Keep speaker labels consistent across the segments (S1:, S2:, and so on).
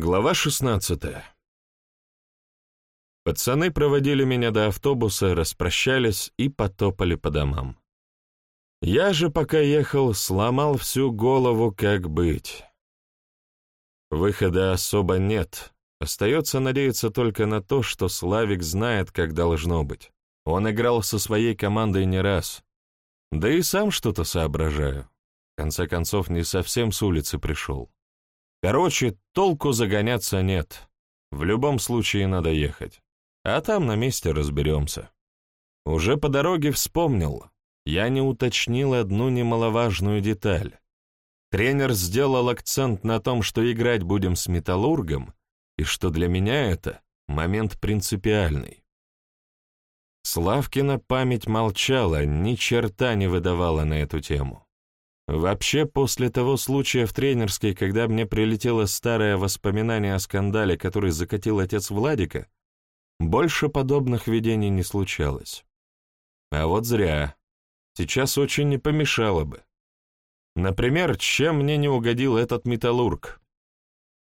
S1: Глава 16 Пацаны проводили меня до автобуса, распрощались и потопали по домам. Я же, пока ехал, сломал всю голову, как быть. Выхода особо нет. Остается надеяться только на то, что Славик знает, как должно быть. Он играл со своей командой не раз. Да и сам что-то соображаю. В конце концов, не совсем с улицы пришел. Короче, толку загоняться нет. В любом случае надо ехать. А там на месте разберемся. Уже по дороге вспомнил. Я не уточнил одну немаловажную деталь. Тренер сделал акцент на том, что играть будем с металлургом, и что для меня это момент принципиальный. Славкина память молчала, ни черта не выдавала на эту тему. Вообще, после того случая в тренерской, когда мне прилетело старое воспоминание о скандале, который закатил отец Владика, больше подобных видений не случалось. А вот зря. Сейчас очень не помешало бы. Например, чем мне не угодил этот металлург?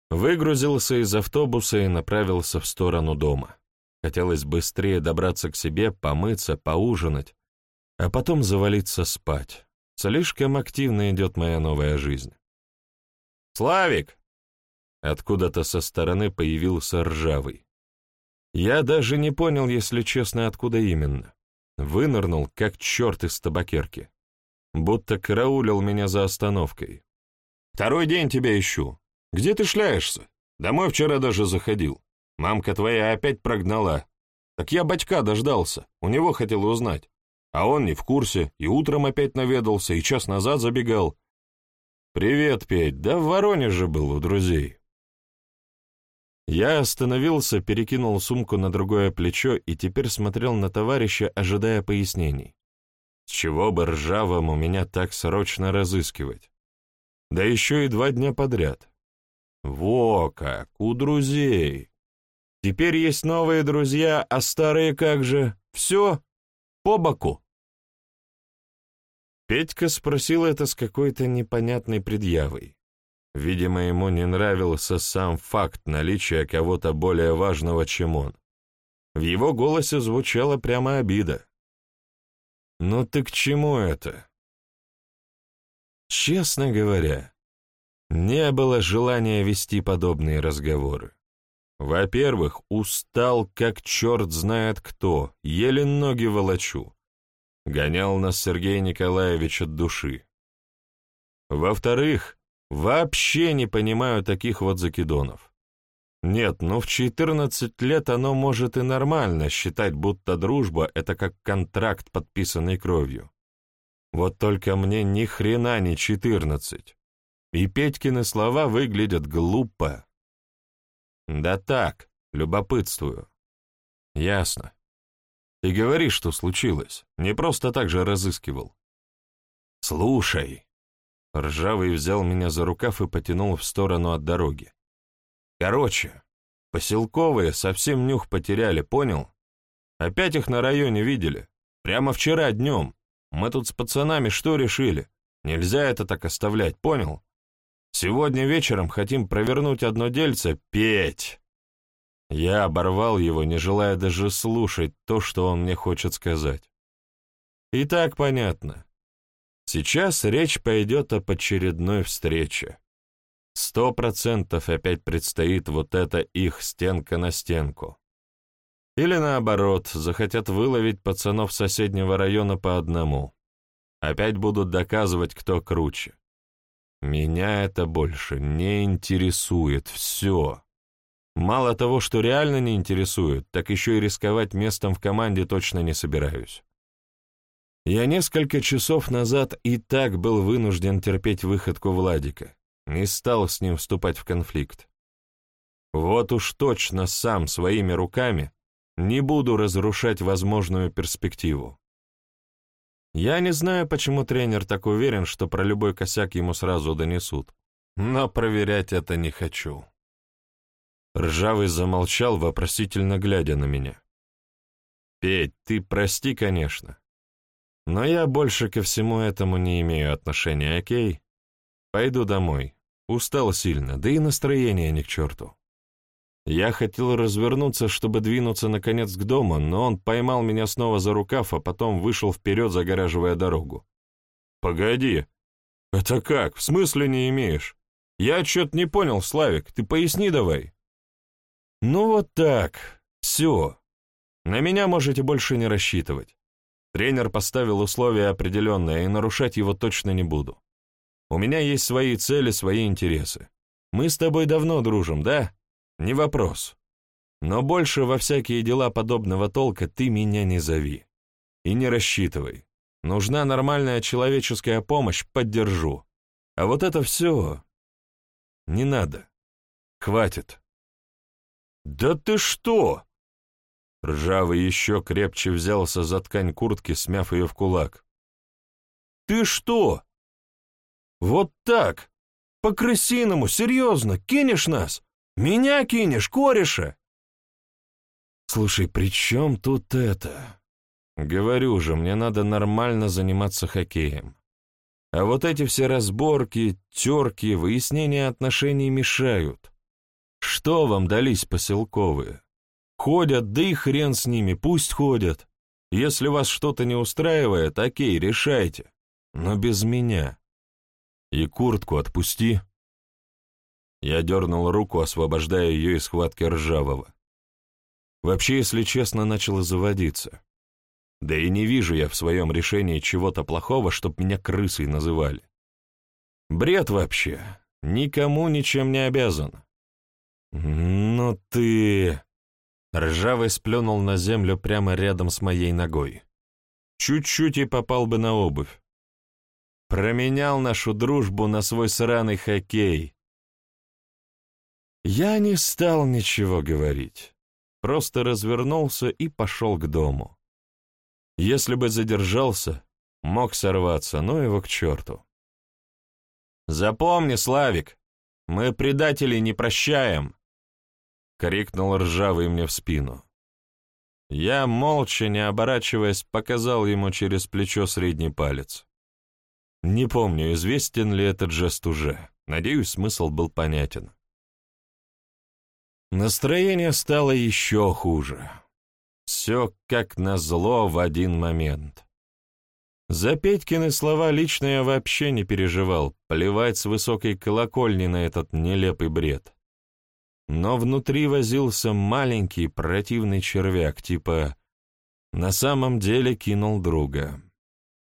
S1: Выгрузился из автобуса и направился в сторону дома. Хотелось быстрее добраться к себе, помыться, поужинать, а потом завалиться спать. Слишком активно идет моя новая жизнь. «Славик!» Откуда-то со стороны появился ржавый. Я даже не понял, если честно, откуда именно. Вынырнул, как черт из табакерки. Будто караулил меня за остановкой. «Второй день тебя ищу. Где ты шляешься? Домой вчера даже заходил. Мамка твоя опять прогнала. Так я батька дождался, у него хотел узнать. А он не в курсе, и утром опять наведался, и час назад забегал. «Привет, Петь, да в Воронеже был у друзей». Я остановился, перекинул сумку на другое плечо и теперь смотрел на товарища, ожидая пояснений. С чего бы ржавому меня так срочно разыскивать? Да еще и два дня подряд. Во как, у друзей. Теперь есть новые друзья, а старые как же? Все, по боку. Петька спросил это с какой-то непонятной предъявой. Видимо, ему не нравился сам факт наличия кого-то более важного, чем он. В его голосе звучала прямо обида. «Ну ты к чему это?» Честно говоря, не было желания вести подобные разговоры. Во-первых, устал, как черт знает кто, еле ноги волочу. Гонял нас Сергей Николаевич от души. Во-вторых, вообще не понимаю таких вот закидонов. Нет, ну в 14 лет оно может и нормально считать, будто дружба — это как контракт, подписанный кровью. Вот только мне ни хрена не 14. И Петькины слова выглядят глупо. Да так, любопытствую. Ясно. И говори, что случилось. Не просто так же разыскивал. Слушай. Ржавый взял меня за рукав и потянул в сторону от дороги. Короче, поселковые совсем нюх потеряли, понял? Опять их на районе видели. Прямо вчера днем. Мы тут с пацанами что решили? Нельзя это так оставлять, понял? Сегодня вечером хотим провернуть одно дельце, петь. Я оборвал его, не желая даже слушать то, что он мне хочет сказать. И так понятно. Сейчас речь пойдет об очередной встрече. Сто процентов опять предстоит вот эта их стенка на стенку. Или наоборот, захотят выловить пацанов соседнего района по одному. Опять будут доказывать, кто круче. Меня это больше не интересует, все. Мало того, что реально не интересует, так еще и рисковать местом в команде точно не собираюсь. Я несколько часов назад и так был вынужден терпеть выходку Владика, не стал с ним вступать в конфликт. Вот уж точно сам своими руками не буду разрушать возможную перспективу. Я не знаю, почему тренер так уверен, что про любой косяк ему сразу донесут, но проверять это не хочу. Ржавый замолчал, вопросительно глядя на меня. «Петь, ты прости, конечно. Но я больше ко всему этому не имею отношения, окей? Пойду домой. Устал сильно, да и настроение ни к черту. Я хотел развернуться, чтобы двинуться наконец к дому, но он поймал меня снова за рукав, а потом вышел вперед, загораживая дорогу. «Погоди. Это как? В смысле не имеешь? Я что-то не понял, Славик, ты поясни давай». «Ну вот так. Все. На меня можете больше не рассчитывать. Тренер поставил условия определенные, и нарушать его точно не буду. У меня есть свои цели, свои интересы. Мы с тобой давно дружим, да? Не вопрос. Но больше во всякие дела подобного толка ты меня не зови. И не рассчитывай. Нужна нормальная человеческая помощь, поддержу. А вот это все... Не надо. Хватит. «Да ты что?» Ржавый еще крепче взялся за ткань куртки, смяв ее в кулак. «Ты что? Вот так? По-крысиному, серьезно, кинешь нас? Меня кинешь, кореша?» «Слушай, при чем тут это?» «Говорю же, мне надо нормально заниматься хоккеем. А вот эти все разборки, терки, выяснения отношений мешают. Что вам дались поселковые? Ходят, да и хрен с ними, пусть ходят. Если вас что-то не устраивает, окей, решайте. Но без меня. И куртку отпусти. Я дернул руку, освобождая ее из схватки ржавого. Вообще, если честно, начало заводиться. Да и не вижу я в своем решении чего-то плохого, чтоб меня крысой называли. Бред вообще. Никому ничем не обязан. «Ну ты...» Ржавый сплюнул на землю прямо рядом с моей ногой. Чуть-чуть и попал бы на обувь. Променял нашу дружбу на свой сраный хоккей. Я не стал ничего говорить. Просто развернулся и пошел к дому. Если бы задержался, мог сорваться, но его к черту. «Запомни, Славик, мы предателей не прощаем!» — крикнул ржавый мне в спину. Я, молча, не оборачиваясь, показал ему через плечо средний палец. Не помню, известен ли этот жест уже. Надеюсь, смысл был понятен. Настроение стало еще хуже. Все как назло в один момент. За Петькины слова лично я вообще не переживал, плевать с высокой колокольни на этот нелепый бред но внутри возился маленький противный червяк, типа «на самом деле кинул друга».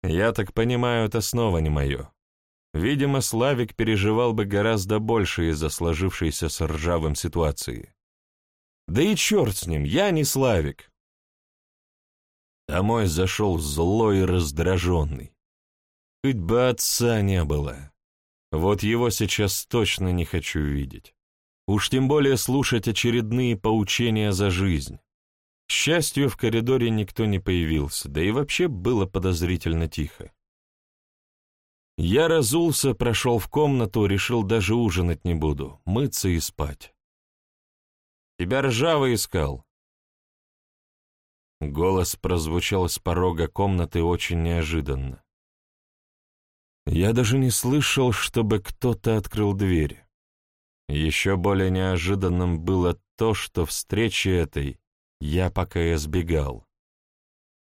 S1: Я так понимаю, это снова не мое. Видимо, Славик переживал бы гораздо больше из-за сложившейся с ржавым ситуации. Да и черт с ним, я не Славик. Домой зашел злой и раздраженный. Хоть бы отца не было. Вот его сейчас точно не хочу видеть. Уж тем более слушать очередные поучения за жизнь. К счастью, в коридоре никто не появился, да и вообще было подозрительно тихо. Я разулся, прошел в комнату, решил даже ужинать не буду, мыться и спать. «Тебя ржаво искал». Голос прозвучал с порога комнаты очень неожиданно. Я даже не слышал, чтобы кто-то открыл дверь. Еще более неожиданным было то, что встречи этой я пока избегал.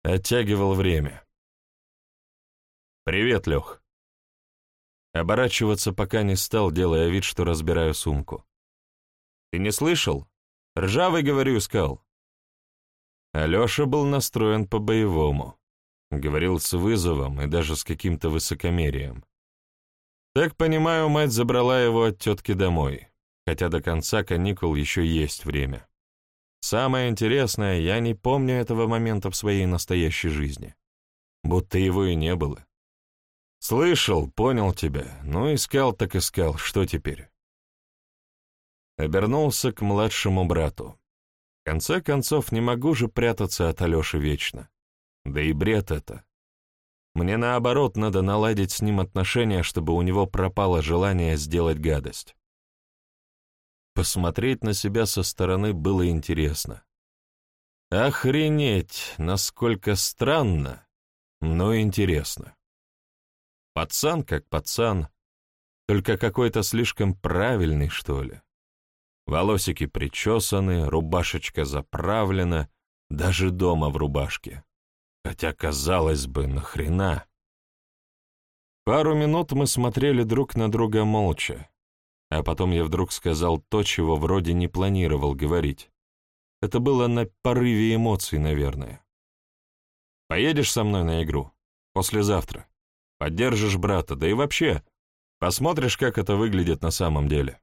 S1: Оттягивал время. «Привет, Лех». Оборачиваться пока не стал, делая вид, что разбираю сумку. «Ты не слышал? Ржавый, говорю, искал». Алеша был настроен по-боевому. Говорил с вызовом и даже с каким-то высокомерием. Так понимаю, мать забрала его от тетки домой хотя до конца каникул еще есть время. Самое интересное, я не помню этого момента в своей настоящей жизни. Будто его и не было. Слышал, понял тебя, ну искал так искал, что теперь? Обернулся к младшему брату. В конце концов, не могу же прятаться от Алёши вечно. Да и бред это. Мне наоборот надо наладить с ним отношения, чтобы у него пропало желание сделать гадость. Посмотреть на себя со стороны было интересно. Охренеть, насколько странно, но интересно. Пацан как пацан, только какой-то слишком правильный, что ли. Волосики причесаны, рубашечка заправлена, даже дома в рубашке. Хотя, казалось бы, нахрена? Пару минут мы смотрели друг на друга молча, а потом я вдруг сказал то, чего вроде не планировал говорить. Это было на порыве эмоций, наверное. «Поедешь со мной на игру? Послезавтра. Поддержишь брата, да и вообще, посмотришь, как это выглядит на самом деле».